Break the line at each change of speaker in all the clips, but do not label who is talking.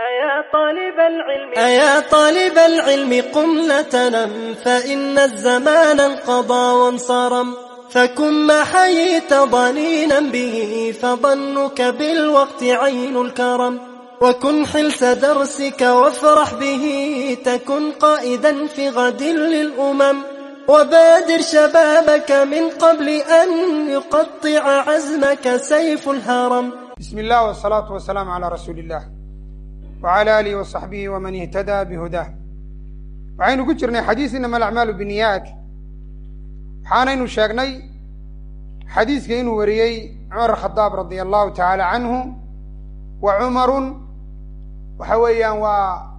أيا طالب العلم
أيا قم لا فإن الزمان انقضى وانصرم فكن ما حييت ضنينا به فظنك بالوقت عين الكرم وكن حلس درسك وافرح به تكن قائدا في غد للأمم وبادر شبابك من قبل أن يقطع عزمك سيف الهرم
بسم الله والصلاة والسلام على رسول الله wcala aalihi wasaxbihi waman ihtadaa bihudaah waxaynu ku jirnay xadiis inama alacmaalu biniyaat waxaanaynu sheegnay xadiiska inuu wariyey cumar khadaab radia allahu tacaala canhu wa cumarun waxa weeyaan waa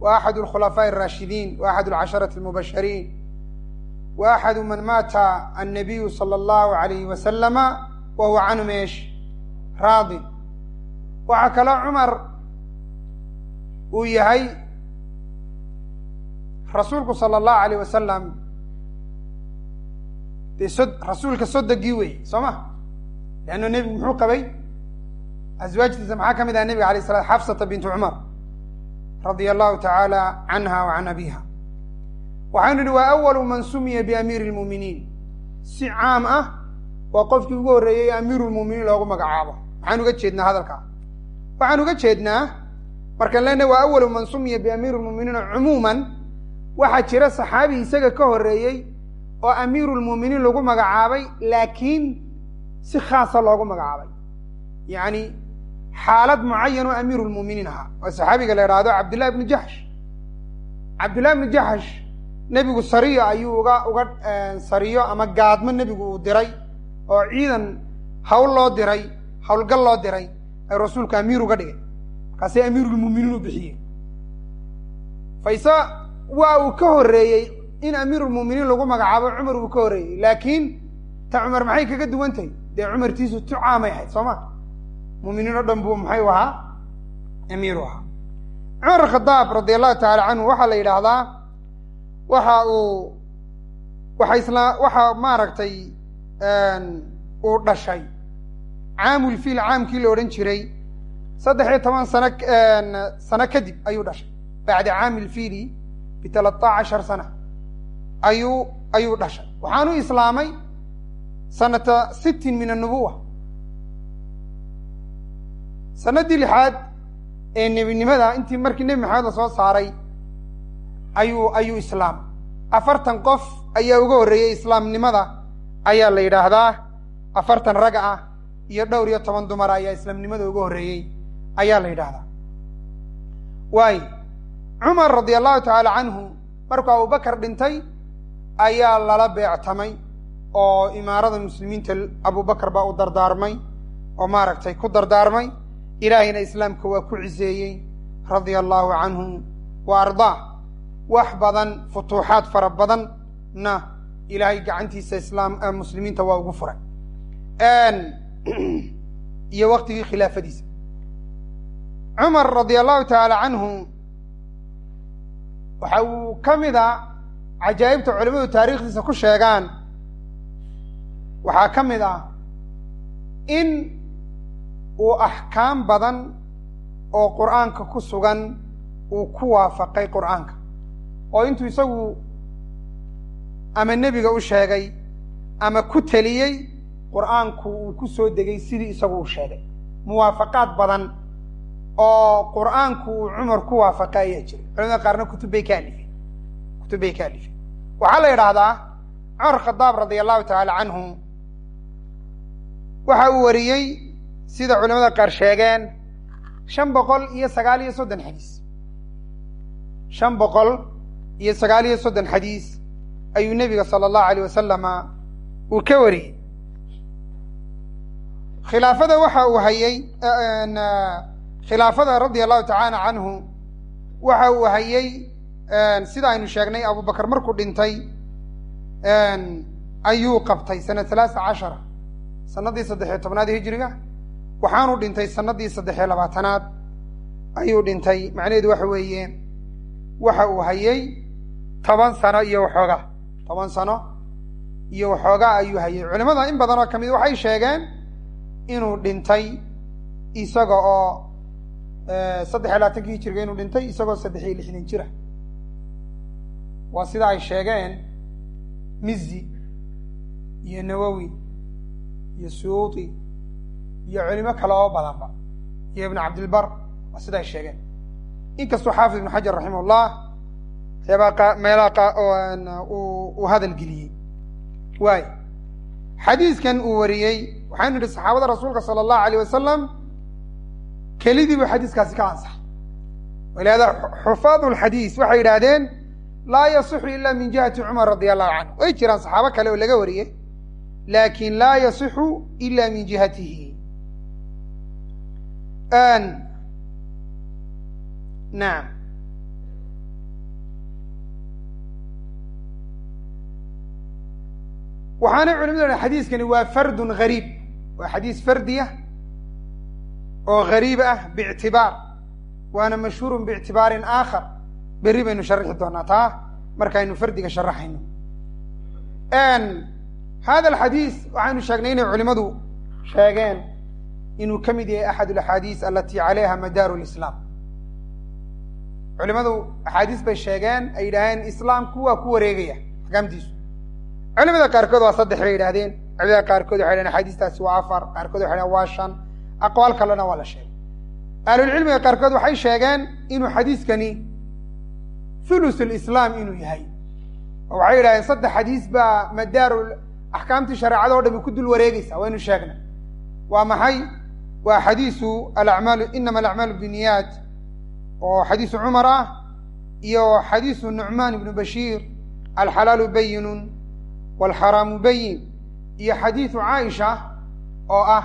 wa axadu alkhulafaaءi araashidiin wa axadu alcasharati almubashariin wa axadu man maata annabiyu sala allahu alayhi wasalama wa huwa canhum eesh raadin waxaa kaloo cumar uu yahay rasuulku sala allahu alayh wasalam dee sod rasuulka sodogii wey soo ma? Leanno nebigu muxuu qabay? Aswaajtiisa maxaa ka mid aha nebiga alayh salam xafsata bintu cumar radia allahu tacaala canha wa can abiha waxaynu idhi waa awalu man sumiya biamiiri lmuuminiin si caam ah waa qofkii ugu horreeyey amiiru lmuuminiin loogu magacaabo. Maxaan uga jeednaa hadalkaa waxaan uga jeednaa markaan leenahay waa awalu man sumiya biamiiri lmuuminiina cumuuman waxaa jira saxaabi isaga ka horreeyey oo amiiru lmuuminiin lagu magacaabay laakiin si khaasa loogu magacaabay. Yacni xaalad mucayan oo amiiru lmuuminiin ahaa. Oo saxaabiga la idhaahdo cabdillahi ibnu jaxsh cabdillahi ibnu jaxsh nebigu sariyo ayuu uga uga sariyo ama gaadmo nebigu uu diray oo ciidan hawl loo diray hawlgal loo diray ay rasuulku amiir uga dhigay markaasay amiirulmuuminiin u bixiyeen fayse waa uu ka horreeyey in amiirulmuuminiin lagu magacaabo cumar uu ka horreeyey. Laakiin ta cumar maxay kaga duwan tahay dee cumartiisu tu caamay ahayd soo ma? Muuminiin oo dhan buu maxay u ahaa? Amiiru ahaa. Cumar khadaab radi allahu tacaala canhu waxaa la yidhaahdaa waxa uu waxa isla waxaa maaragtay uu dhashay. Caamulfiil caamkii la odhan jiray saddex iyo toban sano sano kadib ayuu dhashay. Bacda caami lfiili bitalata cashar sana ayuu ayuu dhashay. Waxaanu islaamay sanata sittin min annubuwa sanadii lixaad ee nebinimada intii markii nebi maxamed la soo saaray ayuu ayuu islaamay afartan qof ayaa uga horreeyey islaamnimada ayaa la yidhaahdaa. Afartan rag ah iyo dhowr iyo toban dumar ayaa islaamnimada uga horreeyey ayaa la yidhaahdaa. Waayo cumar radia allahu tacaala canhu markuu abubakar dhintay ayaa lala beectamay oo imaarada muslimiinta abubakar baa u dardaarmay oo maaragtay ku dardaarmay. Ilaahayna islaamka waa ku ciseeyey radia allahu canhu wa ardaa. Wax badan futuuxaad fara badanna ilaahay gacantiisa islaam muslimiinta waa ugu furay. Iyo waktigii khilaafadiisa cumar radia allahu tacaala canhu waxa uu ka mid a cajaa'ibta culimadu taariikhdiisa ku sheegaan waxaa ka mid ah in uu axkaam badan oo qur'aanka ku sugan uu ku waafaqay qur'aanka. Oo intuu isagu ama nebiga u sheegay ama ku teliyey qur'aanku uu ku soo degay sidii isagu uu sheegay. Muwaafaqaad badan oo qur'aanku uu cumar ku waafaqay ayaa jiray. Culamada qaarna kutub bay ka alifeen kutub bay ka alifeen waxaa la yidhaahdaa cumar khadaab radia allahu tacaala canhu waxa uu wariyey sida culamada qaar sheegeen shan boqol iyo sagaal iyo soddon xadiis. Shan boqol iyo sagaal iyo soddon xadiis ayuu nebiga sala allahu alayh wasalama uu ka wariyey. Khilaafada waxa uu hayey khilaafada radia allahu tacaala canhu waxa uu hayey sida aynu sheegnay abubakar markuu dhintay ayuu qabtay sanad halaasa cashara sanadii saddexiyo tobnaad hijiriga. Waxaanu dhintay sanadii saddexiyo labaatanaad ayuu dhintay. Macnaheedu waxa weeye waxa uu hayey toban sano iyo waxoogaa toban sano iyo waxoogaa ayuu hayey culimada in badan oo ka mid waxay sheegeen inuu dhintay isaga oo saddex iyo labaatankii hijiriga inuu dhintay isagoo saddex iyo lixdan jira. Waa sida ay sheegeen mizi iyo nawowi iyo suyuuti iyo culimo kale oo badanba. Iyo ibnu cabdilbar waa sida ay sheegeen. Inkastoo xaafid ibnu xajar raximah llah waxyaabaa meelaha uu hadal geliyey. Waay xadiiskan uu wariyey waxaynu nidhi saxaabada rasuulka sala allahu alayh wasalam kelidii buu xadiiskaasi ka ansaxay. Walihaada xufaadu lxadiis waxay yidhaahdeen laa yasixu ila min jihati cumar radi allahu canhu way jiraan saxaabo kale oo laga wariyey laakin laa yasixu ila min jihatihi. Nacam waxaanay culimadu xadiiskani waa fardun gariib. Waa xadiis fardiya oo gariib ah biictibaar. Waana mashhuurun biictibaarin aakhar. Berri baynu sharixi doonaa taa? Markaynu fardiga sharaxayno hada alxadiis waxaynu sheegnay inay culimadu sheegeen inuu ka mid yahay axad alaxaadiis alati calayha madaaru lislaam culimadu axaadiis bay sheegeen ay yidhaaheen islaamku waa ku wareegaya axkaamtiisu culimada qaarkood waa saddex bay yidhahdeen culimada qaarkood waxay dhaheen axaadiistaasi waa afar. Qaarkood waxay dhaheen waa shan aqwaal kalena waa la sheegay. Ahlulcilmiga qaarkood waxay sheegeen inuu xadiiskani thulus lislaam inuu yahay. Oo waxay yidhahdeen saddex xadiis baa madaaru axkaamtii shareecada o dhami ku dul wareegeysa waynu sheegnay waa maxay? Waa xadiisu alacmaalu inama alacmaalu biniyaat oo xadiisu cumar ah iyo xadiisu nucmaan ibnu bashiir alxalaalu bayinun walxaraamu bayin iyo xadiisu caaisha oo ah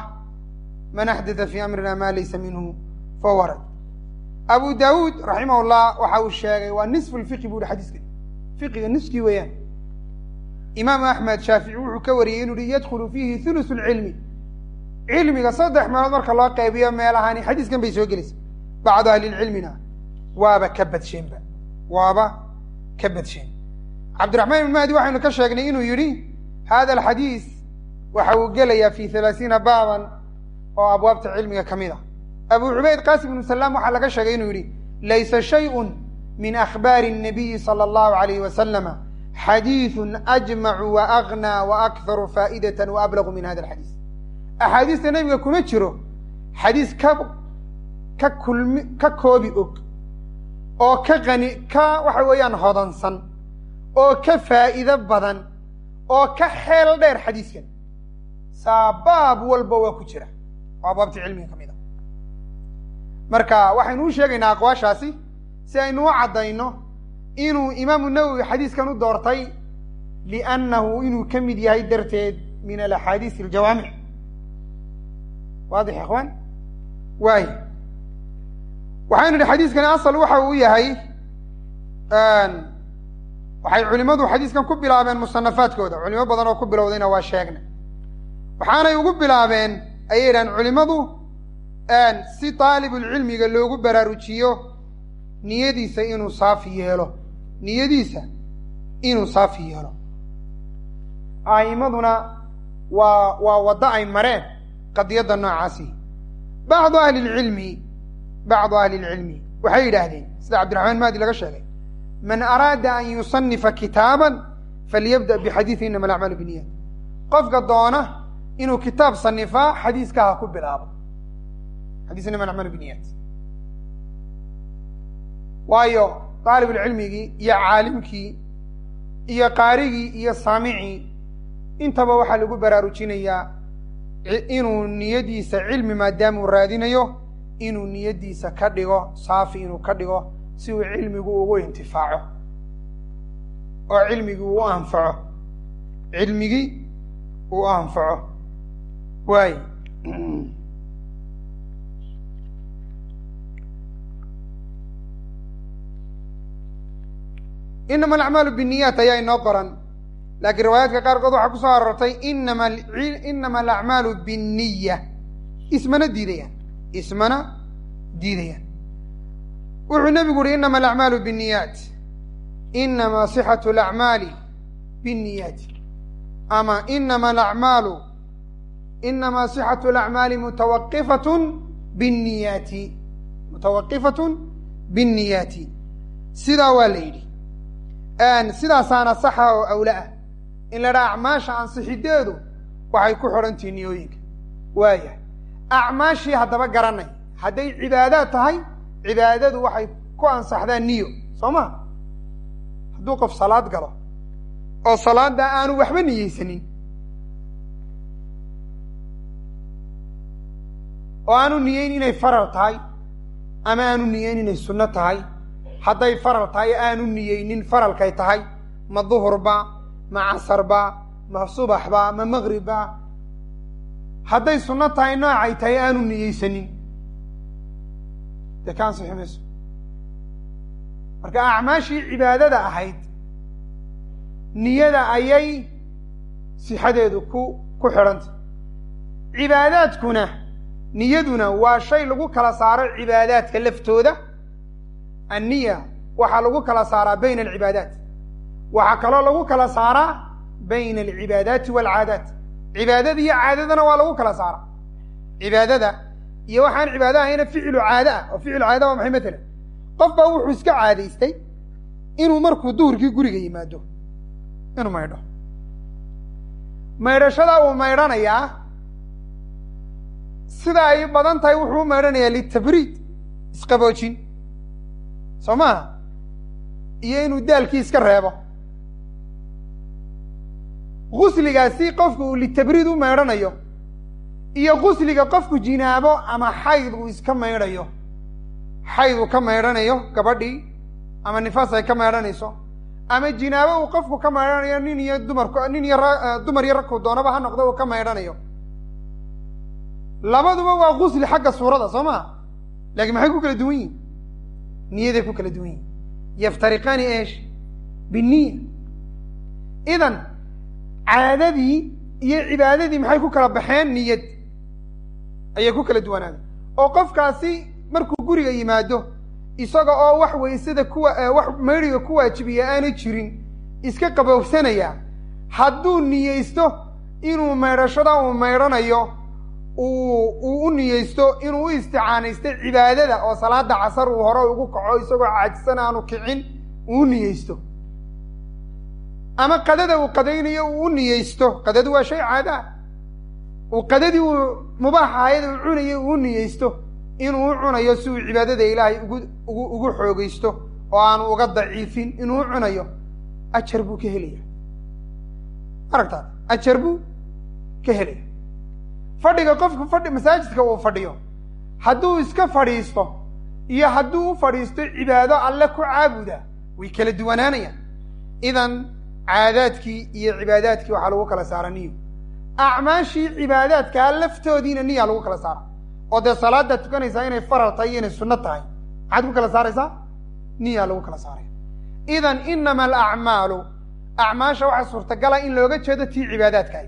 man axdata fii amrina ma laysa minhu fahuwa rad abu daawuud raximah llah waxa uu sheegay waa nisfu lfiqi bu uhi xadiiska fiqiga niskii weeyaan. Imaamu axmed shaafici wuxuu ka wariyey inuu yihi yadkhulu fiihi thulusu lcilmi cilmiga saddex meelood marka loo qaybiyo meelahani xadiiskan bay soo gelaysa. Bacdu ahlilcilmina waaba ka badsheenba waaba ka badsheen. Cabdiraxmaan ibn mahdi waxaynu ka sheegnay inuu yidhi hada alxadiis waxa uu gelayaa fi halaasiina baaban oo abwaabta cilmiga ka mid a abu cubayd qasim ibnu salaam waxaa laga sheegay inuu yidhi laysa shayun min akhbaari nabiyi sala allahu alayh wasalama xadiidun ajmacu wa agnaa wa akharu faa'idatan wa ablagu min hada alxadiis axaadiista nebiga kuma jiro xadiis ka ka kulmi ka koobi og oo ka qani ka waxa weeyaan hodansan oo ka faa'iido badan oo ka xeel dheer xadiiskan. Saa baab walba waa ku jira oo abwaabta cilmiga ka mid a marka waxaynu u sheegaynaa aqwaashaasi si aynu u caddayno inuu imaamu nawowi xadiiskan u doortay liannahu inuu ka mid yahay darteed min alaxaadiis aljawaamic. Waadix ikhwaan waay waxaynu idhi xadiiskani asal waxa uu yahay waxay culimadu xadiiskan ku bilaabeen musanafaadkooda culimo badan oo ku bilowdayna waa sheegnay. Waxaanay ugu bilaabeen ayay yidhahaan culimadu si daalibulcilmiga loogu baraarujiyo niyadiisa inuu saafi yeelo. Niyadiisa inuu saafi yeelo. A'immaduna waa waa waddo ay mareen qadiyadda noocaasi. Bacdu ahli lcilmi bacdu ahli lcilmi waxay yidhaahdeen sida cabdiraxmaan mahdi laga sheegay man araada an yusanifa kitaaban falyabda bixadiidi inama alacmaalu biniyat qofka doona inuu kitaab sanifaa xadiiska ha ku bilaabo. Xadiis inama alacmaalu biniyat waayo daalibulcilmigii iyo caalimkii iyo qaarigii iyo saamicii intaba waxaa lagu baraarujinayaa inuu niyadiisa cilmi maadaamuu raadinayo inuu niyadiisa ka dhigo saafi inuu ka dhigo si uu cilmigu ugu intifaaco. Oo cilmigii uu anfaco. Cilmigii uu anfaco waay inama alacmaalu binniyaat ayaa inoo qoran. Laakiin riwaayaadka qaarkood waxaa ku soo aroortay inama inama alacmaalu binniya ismana diidayaan. Ismana diidayaan. Wuxuu nebigu uhi inama alacmaalu binniyaat inama sixatu alacmaali binniyaati ama inama alacmaalu inama sixatu alacmaali mutawaqifatun binniyaati mutawaqifatun binniyaati sidaa waa la yidhi sidaasaana saxa oo awla ah in la dhaha acmaasha ansixideedu waxay ku xidhantihi niyooyinka waaya acmaashii haddaba garanay hadday cibaadaad tahay cibaadadu waxay ku ansaxdaa niyo soo ma hadduu qof salaad galo oo salaadda aanu waxba niyeysanin oo aanu niyeyn inay faral tahay ama aanu niyeyn inay sunno tahay. Hadday faral tahay aanu niyeynin faralkay tahay. Ma duhurba ma casarba ma subaxba ma maqribba hadday sunno tahay noocay tahay aanu niyeysanin. Dee ka ansixi mayso marka acmaashii cibaadada ahayd niyada ayay sixadeedu ku ku xidhantay. Cibaadaadkuna niyaduna waa shay lagu kala saaro cibaadaadka laftooda. Anniya waxaa lagu kala saaraa bayna alcibaadaat. Waxaa kaloo lagu kala saaraa bayna alcibaadaati waalcaadaat cibaadada iyo caadadana waa lagu kala saaraa. Cibaadada iyo waxaan cibaado ahayna ficilu caado ah. Oo ficilu caada waa maxay matalan qof baa wuxuu iska caadaystay inuu markuu duhurkii guriga yimaado. Inuu maydho. Maydhashadaa uu maydhanayaa sida ay badan tahay wuxuu u maydhanayaa litabriid isqaboojin soo maaha iyo inuu daalkii iska reebo. Gusligaasi qofku uu litabriid u maydhanayo iyo gusliga qofku jinaabo ama xayd uu iska maydhayo xayd uu ka maydhanayo gabadhii ama nifaas ay ka maydhanayso ama jinaabo uu qofku ka maydhanayo nin iyo dumarku nin iyo dumar iyo ragku doonaba ha noqdo uu ka maydhanayo labaduba waa gusli xagga suurada soo maa laakiin maxay ku kala duwan yihiin niyaday ku kala duwan yihiin yaftariqaani eesh biniya idan caadadii iyo cibaadadii maxay ku kala baxeen? Niyad. Ayay ku kala duwanaaday oo qofkaasi markuu guriga yimaado isaga oo wax weysada kuwa wax maydhiga ku waajibiya aana jirin iska qabowsanaya hadduu niyeysto inuu maydhashada uu maydhanayo uu u niyeysto inuu u isticaanaysto cibaadada oo salaada casar uu hore ugu kaco isagoo caajisan aanu kicin uu u niyeysto. Ama qadada uu qadaynayo uu u niyeysto. Qadadu waa shay caada. Uu qadadii uu mubaax ahayd uu cunayo uu u niyeysto. Inuu u cunayo si uu cibaadada ilaahay ugu ugu ugu xoogaysto oo aanu uga daciifin inuu cunayo. Ajar buu ka helaya aragtaa ajar buu ka helaya fadhiga qofku fadhi masaajidka uu fadhiyo hadduu iska fadhiisto iyo hadduu u fadhiisto cibaado alle ku caabuda way kala duwanaanayaan. Idan caadaadkii iyo cibaadaadkii waxaa lagu kala saara niyo. Acmaashii cibaadaadkaa laftoodiina niyaa lagu kala saara oo dee salaadaad tukanaysaa inay faral tahay iyo inay sunno tahay maxaad ku kala saaraysaa? Niyaa lagu kala saaraya. Idan inama alacmaalu acmaasha waxaa suurtagala in looga jeedo tii cibaadaadkahay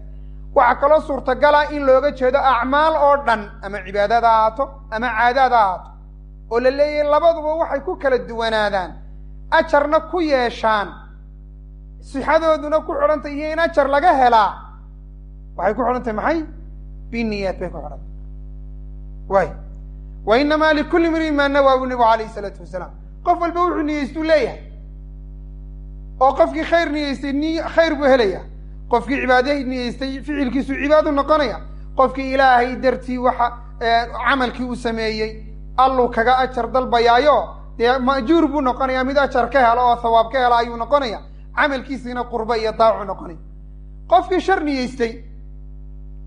waxaa kaloo suurtagala in looga jeedo acmaal oo dhan ama cibaadada ha ahaato ama caadaad ha ahaato oo la leeyahay labaduba waxay ku kala duwanaadaan. Ajarna ku yeeshaan. Sixadooduna ku xidhantahy iyo in ajar laga helaa. Waxay ku xidhantahy maxay? Biniyaat bay ku xidhantay. Waay wa inamaa likulli mriin maa nawaa bu nabigu alayh isalaatu wasalaam. Qof walba wuxuu niyeystuu leeyahay. Oo qofkii khayr niyeystay ni khayr buu helaya qofkii cibaada niyeystay ficilkiisu cibaadu noqonaya. Qofkii ilaahay dartii waxa camalkii uu sameeyey alluu kaga ajar dalbayaayo. Dee maajuur buu noqonaya mid ajar ka helo oo thawaab ka hela ayuu noqonaya. Camalkiisiina qurba iyo daacu noqonaya qofkii shar niyeystay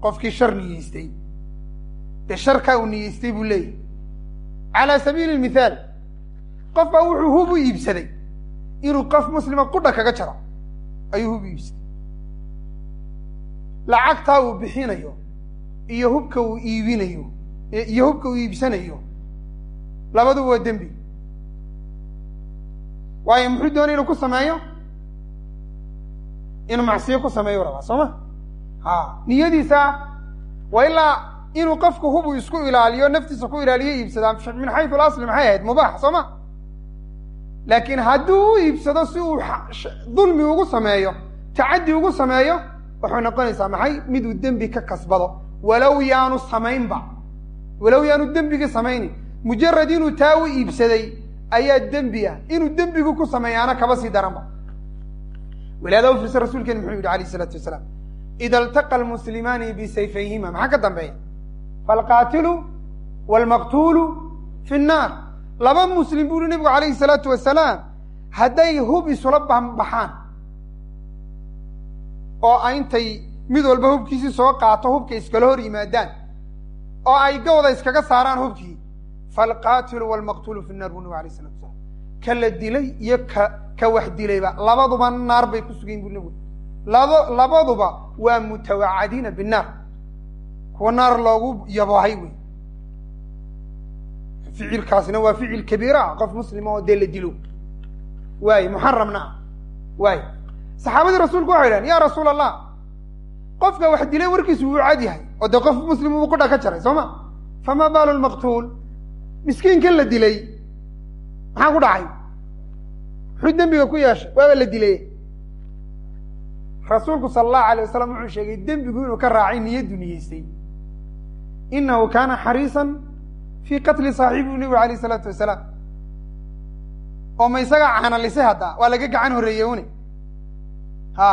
qofkii shar niyeystay dee sharkaa uu niyeystay buu leeyahy calaa sabiili mithaal qof baa wuxuu hub u iibsaday inuu qof muslima qudha kaga jaro. Ayuu hub u iibsaday lacagtaa uu bixinayo iyo hubka uu iibinayo iyo hubka uu iibsanayo labadu waa dembi. Waayo muxuu doonay inuu ku sameeyo? Inuu macsiyo ku sameeyo rabaa soo ma? Ha niyadiisa waa ilaa inuu qofku hubu isku ilaaliyo naftiisa ku ilaaliyo iibsadaa min xayu alasli maxay ahayd? Mubaax soo ma? Laakiin hadduu u iibsado si uu dulmi ugu sameeyo tacaddi ugu sameeyo waxay noqonaysaa maxay? Miduu dembi ka kasbado. Walow yaanu samaynba. Walow yaanu dembigii samaynin. Mujarad inuu taa u iibsaday ayaa dembi ah. Inuu dembigu ku sameeyaana kaba sii daranba. Walihaada u fiirsa rasuulkeenu muxuu yidhi alayh isalaatu wasalaam ida altaqa almuslimaani bisayfayhima maxaa ka dambeeya? Falqaatilu waalmaqtuulu fi nnaar laba muslim buu uhi nebigu calayhi salaatu wasalaam hadday hub isula baxaan oo intay mid walba hubkiisii soo qaato hubka iskala hor yimaadaan oo ay gawda iskaga saaraan hubkii. Falqaatilu waalmaqtuulu fi nnar buu nebigu alayh salatu wasalaam ka la dilay iyo ka ka wax dilayba. Labaduba naar bay ku sugayin bu nebigu laba labaduba waa mutawacadiina binnaar kuwa naar loogu yaboohay wey. Ficilkaasina waa ficil kabiira ah qof muslima oo dee la dilo. Waaye muxaramna ah. Waaye saxaabadii rasuulku waxay idhahen ya rasuul allah qofka wax dilay warkiisu wuu cad yahay oo dee qof muslim uu qudha ka jaray soo ma fama baalu lmaqtuul miskiinkan la dilay maxaa ku dhacay? Muxuu dembiga ku yeeshay? Waaba la dilay. Rasuulku sala allahu alayh wasalam wuxuu sheegay dembigu inuu ka raacay niyaddu niyeystay inahu kaana xariisan fii qatli saaxibihi nebigu alayh isalaatu wasalaam. Oo ma isagaa canalisay hadda waa laga gacan horreeyey une ha.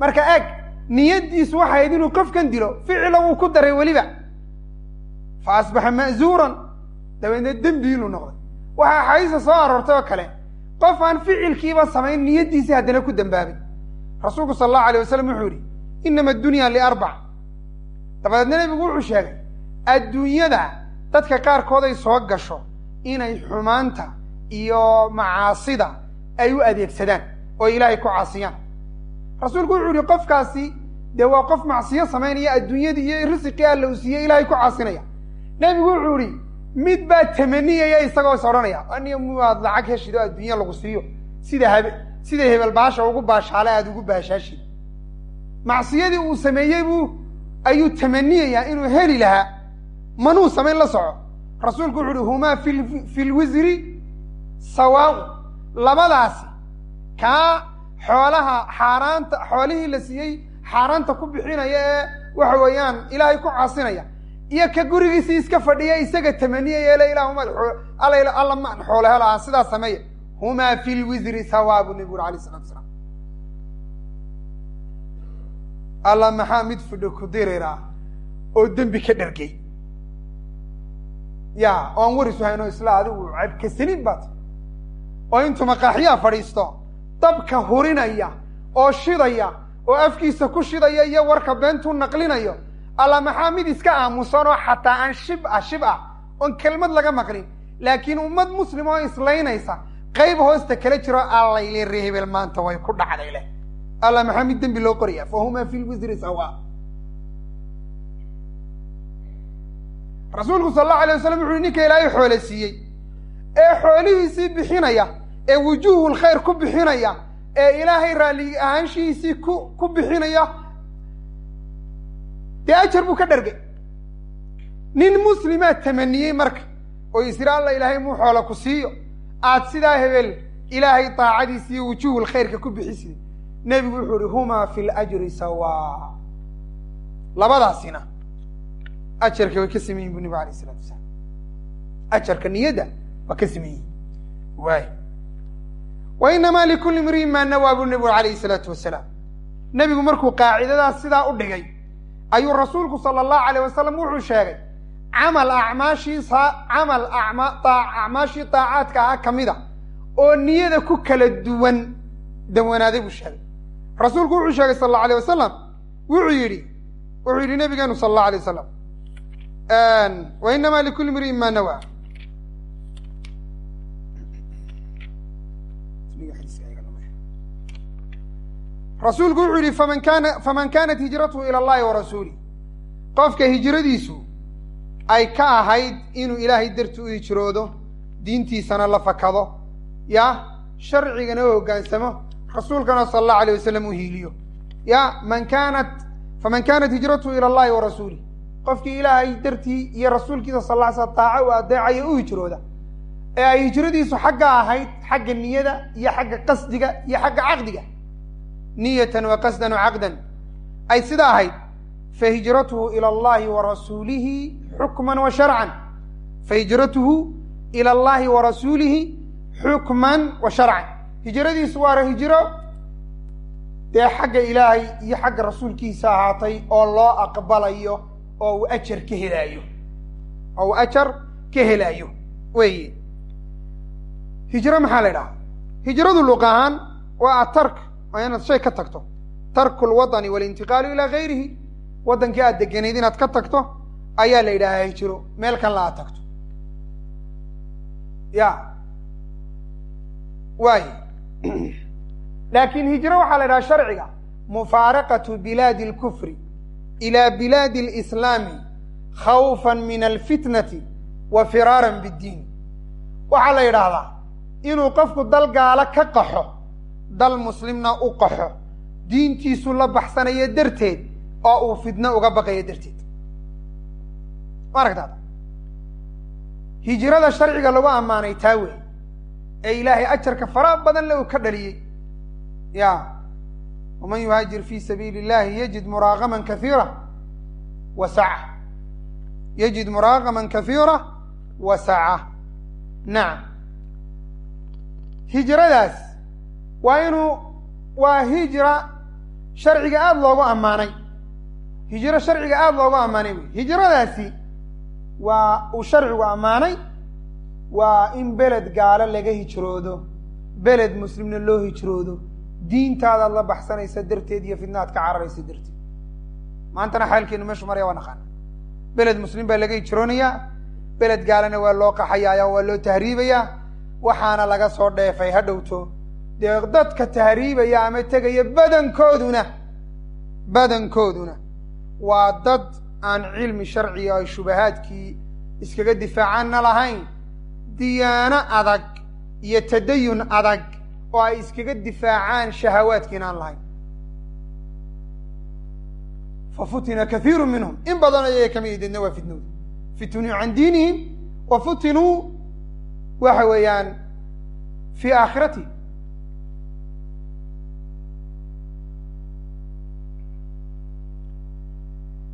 Marka eeg niyaddiisu waxay inuu qofkan dilo ficila wuu ku daray weliba. Fa asbaxa ma'zuuran dabeedna dembi inuu noqday. Waxaa axaadiista soo aroortay oo kale qof aan ficilkiiba samayn niyaddiisii haddana ku dambaabay rasuulku sala allahu alayh wasalam wuxuu yihi inama addunya liarbac dabadeedna nebigu wuxuu sheegay adduunyada dadka qaarkood ay soo gasho inay xumaanta iyo macaasida ay u adeegsadaan oo ilaahay ku caasiyaan rasuulku wuxuu yihi qofkaasi dee waa qof macsiyo samaynaya adduunyadii iyo risiqii alla uu siiyey ilaahay ku caasinaya. Nebigu wuxuu yihi mid baa tamaniyaya isagoo is odhanaya aniga muaad lacag heshido adduunya lagu siiyo. Sida habe sida hebel baasha ugu baashaale aada ugu baashaashid macsiyadii uu sameeyey buu ayuu tamaniyayaa inuu heli lahaa. Manuu samayn la soco. Rasuulku wuxu uhi humaa fi lwisri sawaaun labadaasi kaa xoolaha xaaraanta xoolihii la siiyey xaaraanta ku bixinaya ee waxa weeyaan ilaahay ku caasinaya. Iyo ka gurigiisii iska fadhiya isaga tamaniyaya le ilaahuma alla alla maan xoole helo aan sidaas sameeya. Humaa fi lwisri sawa buu nebigu uri alayh isalatu asalaam alla maxaa mid fidho ku diriraa oo dembi ka dhargay. Ya oo aan warisu hayno isla adigu cabkasanin baat oo intuu maqaaxyaa fadhiisto dabka hurinaya oo shidaya oo afkiisa ku shidaya iyo warka beentuu naqlinayo alla maxaa mid iska aamusan oo xataa aan shib ah shib ah oon kelmad laga maqlin. Laakiin ummad muslim oo islaynaysa qayb hoosta kala jiro allayle rehebel maanta way ku dhacday leh. Alla maxaa mid dembi loo qoraya fa huma fi lwisri sawa. Rasuulku sal allahu alay wasalam wuxu uhi ninka ilaahay xoole siiyey. Ee xoolihiisii bixinaya ee wujuuhul khayr ku bixinaya ee ilaahay raalli ahaanshihiisii ku ku bixinaya. Dee ajar buu ka dhargay. Nin muslimaa tamaniyey marka oo isra alla ilaahay muu xoola ku siiyo. Aad sidaa hebel ilaahay daacadiisa iyo wujuuhul khayrka ku bixisida nebigu wuxuu uhi humaa fi ljri sawa. Labadaasina ajarka way ka siman bu nebigu alayh isalatu wasalaam ajarka niyadda waa ka siman yihiin wa inamaa likulli imriin maa nawaa buu nebigu alayhi salaatu wasalaam nebigu markuu qaacidadaas sidaa u dhigay ayuu rasuulku sala allahu alayh wasalam wuxuu sheegay camal acmaashiisa camal ama acmaashii daacaadka ah ka mida oo niyada ku kala duwan dawanaaday buu sheegay rasuulku wuxuu sheegay sal allau alayh wasalam wuxuu yidhi wuxuu yidhi nabigeenu sal allahu alay wasalam wa inama likulli mriin ma nawaa rasuulku wuxuu yihi faman kana faman kanat hijratuhu ila allahi wa rasuulih qofka hijradiisu ay ka ahayd inuu ilaahay darti u hijroodo diintiisana la fakado ya sharcigana u hoggaansamo rasuulkana sala allahu alayh wasalam u hiiliyo. Ya man kanat faman kanat hijratuhu ila allahi wa rasuulih qofkii ilaahay dartii iyo rasuulkiisa sal lla slam daaco u adeecaya u hijrooda. Ee ay hijradiisu xagga ahayd xagga niyada iyo xagga qasdiga iyo xagga caqdiga niyatan wa qasdan wa caqdan. Ay sida ahayd fa hijratuhu ila allahi wa rasuulihi xukman wa sharcan. Fahijratuhu ila allahi wa rasuulihi xukman wa sharcan. Hijradiisu waa hijro dee xagga ilaahay iyo xagga rasuulkiisa ahaatay oo loo aqbalayo oo uu ajar ka helaayo. Oo uu ajar ka helaayo weeye. Hijro maxaa la ydhahaa hijradu luq ahaan waa atark oo inaad shay ka tagto. Tarku lwadani walintiqaalu ilaa gayrihi wadankii aad degenayd inaad ka tagto ayaa la yidhaaha hijiro meel kanla aad tagto. Ya. Waay. Laakiin hijro waxaa la idhaha sharciga mufaaraqatu bilaadi اlkufri ilaa bilaadi اlislaami khawfa min alfitnati wa firaaran biddiin. Waxaa la yidhaahdaa inuu qofku dal gaalo ka qaxo dal muslimna u qaxo diintiisu la baxsanayo darteed oo uu fitno uga baqayo darteed. Ma aragtaada hijrada sharciga lagu ammaanay taa wey ee ilaahay ajarka fara badan le uu ka dhaliyey ya waman yuhaajir fi sabiili illahi yajid muraaqaman kahiira wa saca yajid muraaqaman kahiira wa saca nacam hijradaas waa inuu waa hijra sharciga aada loogu ammaanay. Hijro sharciga aada loogu ammaanay. Wey hijradaasi waa uu sharcigu ammaanay waa in beled gaalo laga hijroodo beled muslimna loo hijroodo. Diintaadaad la baxsanaysa darteed iyo fidnaad ka cararaysa darteed. Maantana xaalkeenu meeshu maraya waa naqaana beled muslim baa laga hijroonayaa beled gaalana waa loo qaxayaaya waa loo tahriibayaa waxaana laga soo dheefay ha dhowto dee dadka tahriibaya ama tegaya badankooduna badankooduna waa dad aan cilmi sharciga ay shubahaadkii iskaga difaacanna lahayn. Diyaano adag iyo tadayun adag oo ay iskaga difaacaan shahawaadkiina aan lahayn. Fa futina kaiiru minhum. In badan ayaga ka mid deedna waa fitnowda fitunuu can diinihim wa futinuu waxa weeyaan fii aakhirati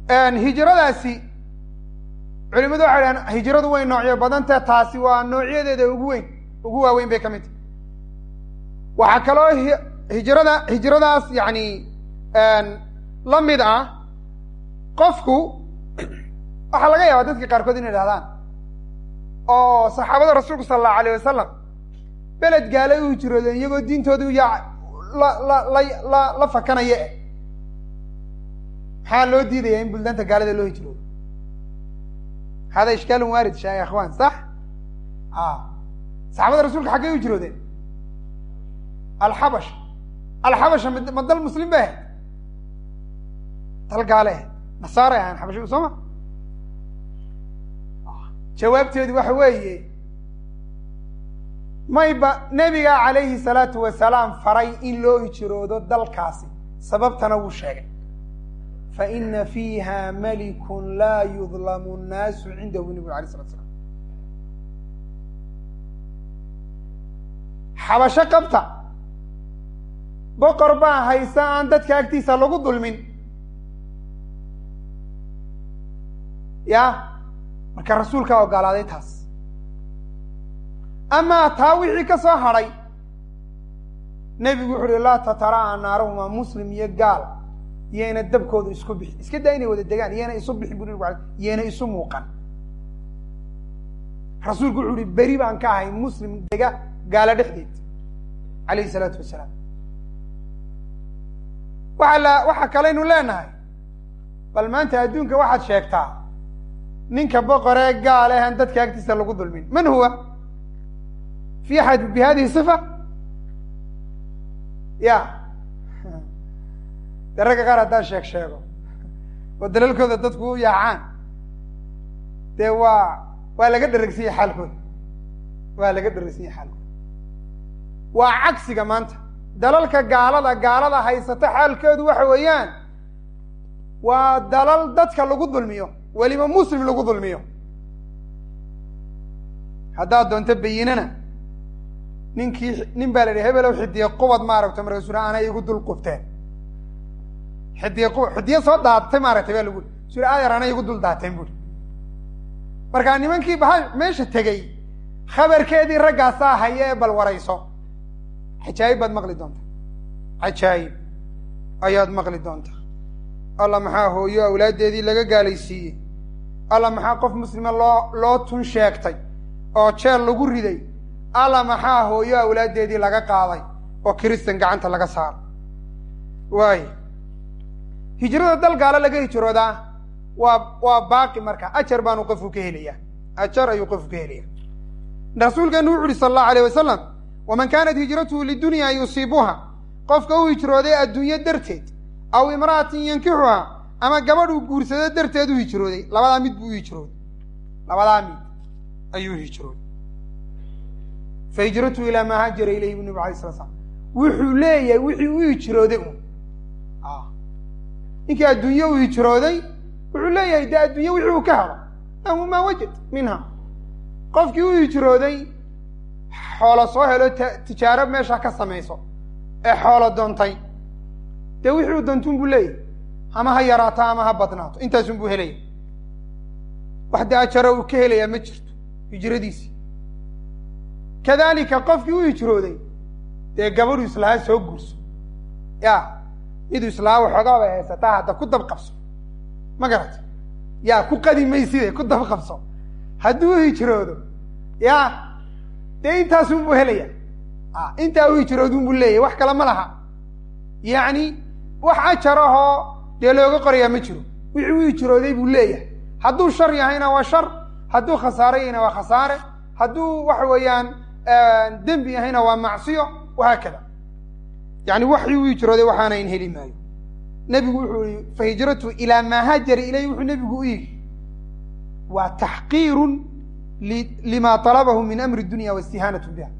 hijradaasi culimadu waxay dhahaan hijradu way noocyo badantah taasi waa noocyadeeda ugu weyn ugu waaweyn bay ka mid tahay. Waxaa kaloo hijrada hijradaas yani la mid ah qofku waxaa laga yaabaa dadka qaarkood inay idhahdaan oo saxaabada rasuulku sala allahu alayh wasalam beled gaalay u hijroodeen iyagoo diintoodu ya la la la la la fakanaya maxaa loo diidaya in buldaanta gaalada loo hijroodo? Hada ishkaalun waarid sha ya sax? A saxaabada rasuulka xaggay u hijroodeen? Alxabash. Alxabasha m ma dal muslim bay ahayd? Dal gaale ahayd? Nasaaray ahaan xabashigu soo ma? Jawaabteedu waxa weeye mayba nebiga calayhi salaatu wasalaam faray in loo hijroodo dalkaasi. Sababtana wuu sheegay faina fiiha malikun laa yudlamu nnaasu cindahu nebigu alay slat slam xabasho qabta boqor baa haysa aan dadka agtiisa lagu dulmin ya marka rasuulkaa ogolaaday taas amaa taa wixii ka soo hadhay nebigu wuxu uhi laa tatara'a naaruhumaa muslim iyo gaal iyayna dabkoodu isku bixin iska daa inay wada degaan iyayna isu bixin bu nebigu ala iyayna isu muuqan. Rasuulku wuxu uhi beri baan ka ahay muslim dega gaalo dhexdeed. Calayhi salaatu wasalaam. Waxa la waxa kalaynu leenahay bal maanta adduunka waxaad sheegtaa ninka boqoree gaal eh aan dadka agtiisa lagu dulmin man huwa? Fi axad bi hadihi sifa? Ya de qaar haddaan sheeg sheego oo dalalkooda dadku u yaacaan dee waa waa laga dheregsanyay xaalkooda waa laga dheregsanyay xaalkooda waa cagsiga maanta dalalka gaalada gaalada haysata xaalkeedu waxa weeyaan waa dalal dadka lagu dulmiyo weliba muslim lagu dulmiyo haddaad doonto bayinana ninkii nin baa la yidhi hebelow xidiye qubad maaragta markaasuna ana igu dul qubteen xidiye soo daadatay maaragtay baa lagu sura adeer ana igu dul daateen buuri markaa nimankii baha meesha tegey khabarkeedii raggaasaa haya ee bal warayso. Cajaayib baad maqli doontaa. Cajaayib ayaad maqli doontaa. Alla maxaa hooyo awlaaddeedii laga gaalaysiiyey. Alla maxaa qof muslima loo loo tun sheegtay? Oo jeel lagu riday. Alla maxaa hooyo awlaaddeedii laga qaaday? Oo kiristan gacanta laga saaro. Waayo hijrada dal gaalo laga hijroodaa waa waa baaqi marka. Ajar baanu qofku ka helayaa ajar ayuu qofku ka helaya rasuulkeenu wuxu uhi sala allahu alayh wasalam waman kaanat hijratuhu lidunya yusiibuha. Qofka u hijrooday adduunyo darteed aw imra'atin yankixuha ama gabadhuu guursado darteed u hijrooday labadaa mid buu u hijrooday. Labadaa mid ayuu hijrooday. Fa hijratuhu ilaa maa haajara ilayhi bu nabig alay sala slam wuxuu leeyahay wixii u hijrooday un ninkii adduunye u hijrooday wuxuu leeyahay dee adduunye wixii uu ka helo. Lahu maa wajad minha. Qofkii u hijrooday xoolo soo helo tijaaro meesha ka samayso ee xoolo doontay. Dee wixii uu doontuun buu leeyahay? Ama ha yaraato ama ha badnaato. Intaasun buu helaya. Wax dee ajaro uu ka helayaa ma jirto hijradiisii kadalika qofkii u hijrooday dee gabadhu islahaa soo guurso. Ya miduu islahaa waxoogaa bay haysataa hadda ku dab qabso. Ma garata ya ku qadi mayside ku dab qabso. Hadduu hijroodo ya dee intaasun buu helaya intaa u hijroodun buu leeyahy wax kale ma laha. Yacni wax ajar ahoo dee looga qorayaa ma jiro. Wixii u hijrooday buu leeyahay. Hadduu shar yahayna waa shar hadduu khasaare yahayna waa khasaare hadduu waxa weeyaan dembi yahayna waa macsiyo wahaakada yani waxii u hijrooday waxaanayn heli maayo. Nebigu wuxuu yihi fa hijratu ilaa maa haajara ilayh wuxuu nebigu u yidhi waa taxqiirun lima talabahu min amri dunya waistihaanatu biha.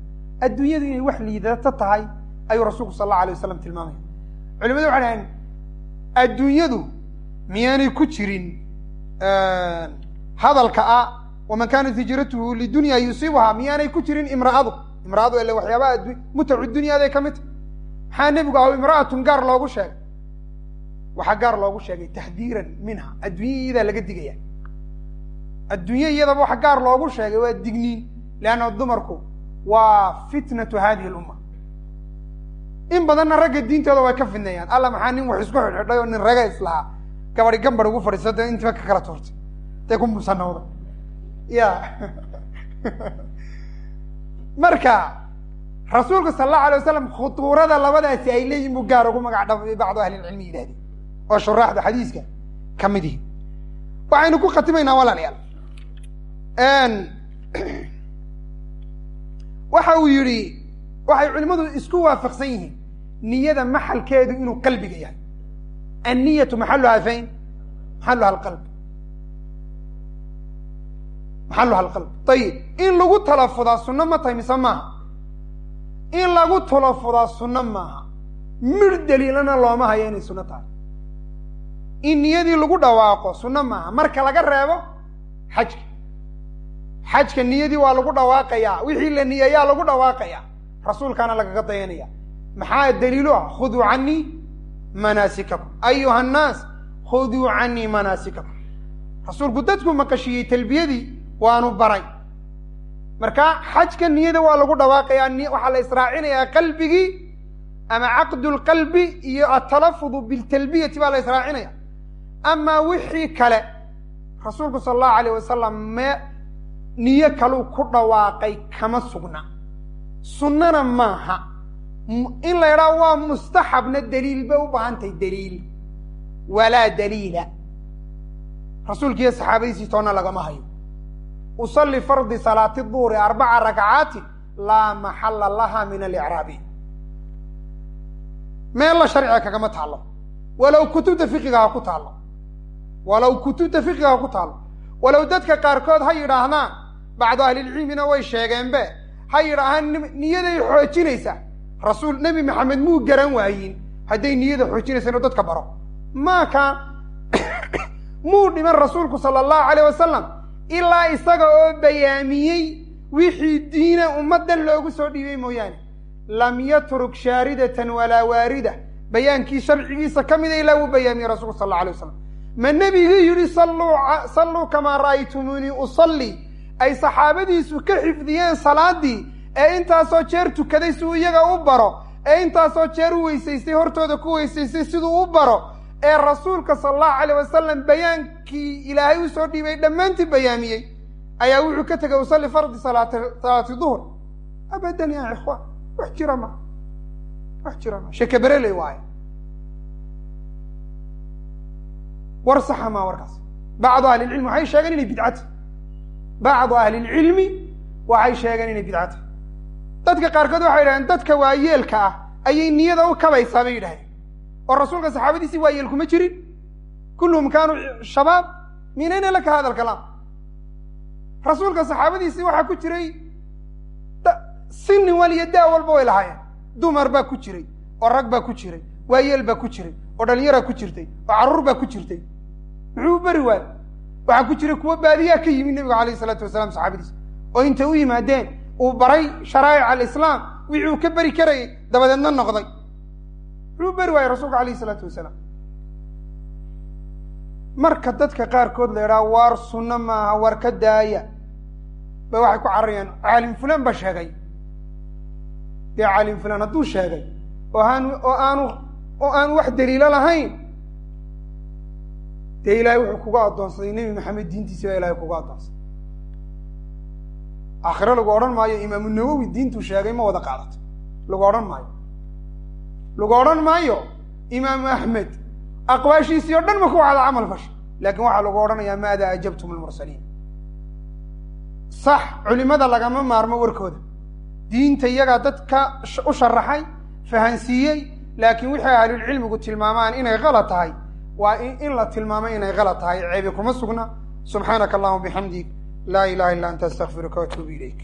Adduunyadu inay wax liidato tahay ayuu rasuulku sal allau alay wasalam tilmaamaya. Culimadu waxay dhahaen adduunyadu miyaanay ku jirin hadalka ah waman kaanat hijratuhu lidunya yusiibuhaa miyaanay ku jirin imra'adu. Imra'adu ile waxyaabaha mutacu dunyaaday ka mid. tahy maxaa nebigu aw imra'atun gaar loogu sheegay? Waxaa gaar loogu sheegay taxdiiran minha adduunya iyadaa laga digaya. Adduunye iyadaba waxa gaar loogu sheegay waa digniin leanna dumarku waa fitnatu hadihi lumma in badanna ragga diintooda way ka fidneeyaan alla maxaa nin wax isku xidhxidhay oo nin raga islahaa? Gabadi gambar ugu fadhiisata intiba ka kala tuurtay dee ku musanawda ya marka rasuulka sala allahu alay wasalam khutuurada labadaasi ay leeyihiin buu gaar ugu magac dhabay bacdu ahlilcilmi yidhahdeen oo shuraaxda xadiiska ka mid yihi waxaynu ku khatimaynaa walaalayaal waxa uu yidhi waxay culimmadu isku waafaqsan yihiin niyada maxalkeedu inuu qalbiga yahay. Anniyatu maxaluhaa fayn maxaluha alqalb. Maxaluha alqalb. Ayib in lagu talafudaa sunno ma tahay mise maaha in lagu talafudaa sunno maaha. Mir daliilana looma hayo inay sunno tahay. In niyadii lagu dhawaaqo sunno maaha. Marka laga reebo xajka. Xajka niyadii waa lagu dhawaaqayaa wixii la niyeeyaa lagu dhawaaqayaa rasuulkaana lagaga dayanaya. Maxaa daliilo ah? Khuduu canii manaasikakum. Ayuha annaas khuduu canii manaasikakum. Rasuulku dadku maqashiiyey talbiyadii waanu baray marka xajka niyada waa lagu dhawaaqayaa waxaa la israacinayaa qalbigii ama caqdu lqalbi iyo atalafudu biltalbiyati baa la israacinaya amaa wixii kale rasuulku sala allahu alayh wasalam me niyo kaluu ku dhawaaqay kama sugna. Sunnana maaha. In la idhaha waa mustaxabna daliil bay u baahan tahay daliil. Walaa daliila. Rasuulkiiyo saxaabadiisii toonna lagama hayo usalli fardi salaati duuri arbaca rakcaati laa maxalla laha min alicraabi meella sharciga kagama taallo. Walow kutubta fiqiga ha ku taallo. Walow kutubta fiqiga ha ku taallo. Walow dadka qaarkood ha yidhaahdaan bacdu ahlilcilmina way sheegeenbe ha yidhaahaan niyaday xoojinaysaa rasuul nebi maxamed muu garan waayin? Hadday niyada xoojinaysa inuu dadka baro. Maaka muu dhiman rasuulku sala allahu alayh wasalam ilaa isaga oo bayaamiyey wixii diina ummaddan loogu soo dhiibay mooyaane. Lam yatruk shaaridatan walaa waarida. Bayaankii sharcigiisa ka mida ilaa wuu bayaamiyey rasuulku sal alla alay wasalam ma nebigii yidhi salluu kamaa ra'aytumuunii usalli. Ay saxaabadiisu ka xifdiyeen salaaddii ee intaasoo jeer tukaday si uu iyaga u baro. Ee intaasoo jeer u weysaystay hortooda ku weysaystay siduu u baro ee rasuulka sala allahu calayh wasalam bayaankii ilaahay u soo dhiibay dhammaantii bayaamiyey ayaa wuxuu ka tegay usalli fardi salaati duhr abadan ya ikhwaan wax jira ma wax jira ma. Sheke bereley waaye. War saxa maa warkaas. Bacdu ahli lcilmi waxay sheegeen inay bidcata bacdu ahli lcilmi waxay sheegeen inay bidcata dadka qaarkood waxay yidhahdeen dadka waayeelka ah ayay niyada u kabaysaa bay yidhahdeen oo rasuulka saxaabadiisii waayeel kuma jirin. Kulluhum kaanuu shabaab min ayna laka hada alkalaam rasuulka saxaabadiisii waxaa ku jiray sinin waliyo daa walba way lahaayeen. Dumar baa ku jiray oo rag baa ku jiray waayeel baa ku jiray oo dhalinyaraa ku jirtay oo carruur baa ku jirtay. Muxuu beri waay waxaa ku jiray kuwo baadiyaa ka yimid nebiga alayh isalaatu wasalaam saxaabadiisa oo intay u yimaadeen uu baray sharaa'ic alislaam wixii uu ka beri karayay dabadeedna noqday muxuu beri waayey rasuulka alayh isalaatu wasalaam. Marka dadka qaarkood la idhaha waar sunno maaha war ka daaya. Ba waxay ku cararayaan caalim fulan ba sheegay. Dee caalim fulan hadduu sheegay oo aanu oo aanu oo aanu wax daliilo lahayn. Dee ilaahay wuxuu kuga addoonsaday nebi maxamed diintiisi baa ilahay kuga addoonsaday. Aakhiro lagu odhan maayo imaamu nawowi diintuu sheegay ma wada qaadato. Lagu odhan maayo lagu odhan maayo imaamu axmed aqwaashiisii o dhan ma ku wacda camal fasha laakin waxaa lagu odhanayaa maada ajabtum almursaliin sax culimada lagama maarmo warkooda diinta iyagaa dadka u sharaxay fahansiiyey laakiin wixii ahlulcilmigu tilmaamaan inay kalad tahay waa in la tilmaamo inay kalad tahay ceebi kuma sugna subxaanaka allahuma bixamdig laa ilaha illa anta astaqfiruka waatuubu ilayk